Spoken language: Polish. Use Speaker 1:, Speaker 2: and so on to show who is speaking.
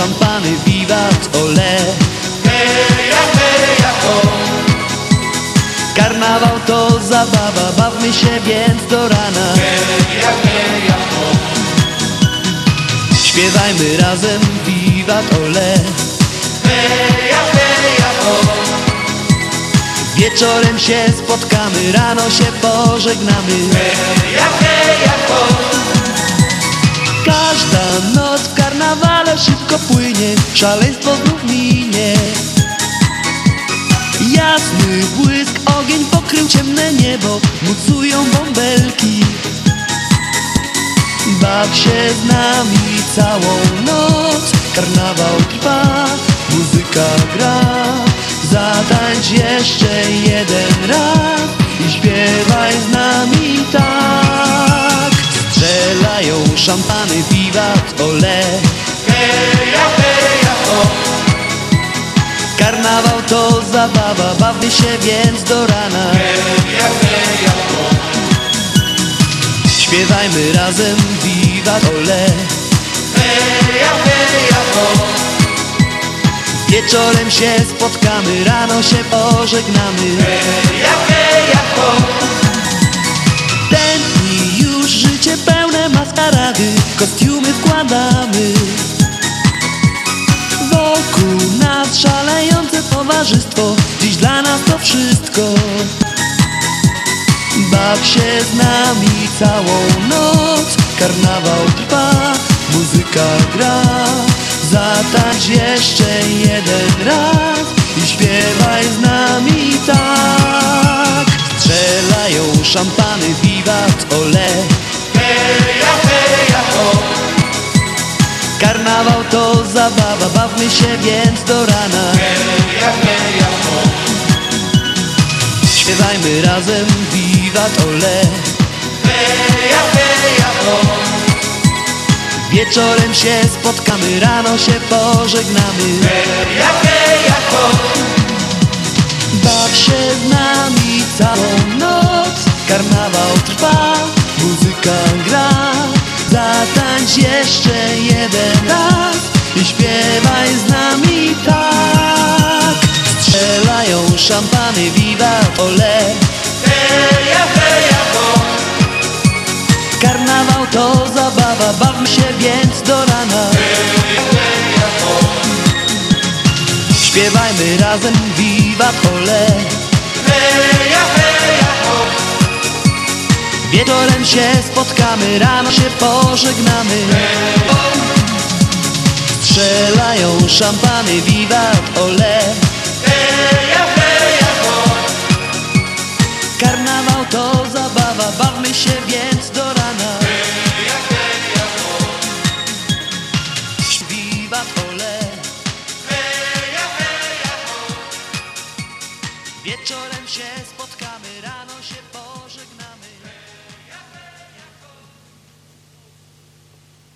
Speaker 1: szampany, wiwat, ole Heja, heja, ho! Karnawał to zabawa, bawmy się więc do rana Heja, heja, ho! Śpiewajmy razem, wiwat, ole Heja, heja, ho! Wieczorem się spotkamy, rano się pożegnamy Heja, heja, ho! Szybko płynie Szaleństwo znów minie. Jasny błysk, ogień pokrył ciemne niebo Mucują bąbelki. Baw się z nami całą noc Karnawał trwa, muzyka gra. Zatańcz jeszcze jeden raz I śpiewaj z nami tak. Strzelają szampany, wiwat, ole Karnawał to zabawa, bawmy się więc do rana! Śpiewajmy razem, wiwat, ole! Wieczorem się spotkamy, rano się pożegnamy ho! Tętni już życie pełne maskarady Kostiumy wkładamy towarzystwo. Dziś dla nas to wszystko. Baw się z nami całą noc. Karnawał trwa, muzyka gra. Zatańcz jeszcze jeden raz I śpiewaj z nami tak. Strzelają szampany, wiwat, ole. Heja, Karnawał to zabawa, bawmy się więc do rana! Śpiewajmy razem, wiwat, ole! Wieczorem się spotkamy, rano się pożegnamy! Baw się z nami całą noc Karnawał trwa, muzyka gra Zatańcz jeszcze I śpiewaj z nami tak Strzelają szampany, wiwat, ole Heja, heja, ho! Karnawał to zabawa, bawmy się więc do rana! Śpiewajmy razem, wiwat, ole Heja, heja, ho! Wieczorem się spotkamy, rano się pożegnamy strzelają szampany, wiwat, ole. Heja, heja, ho. Karnawał to zabawa, bawmy się więc do rana. Heja, heja, ho. Wiwat, ole. Heja, heja, ho. Wieczorem się spotkamy, rano się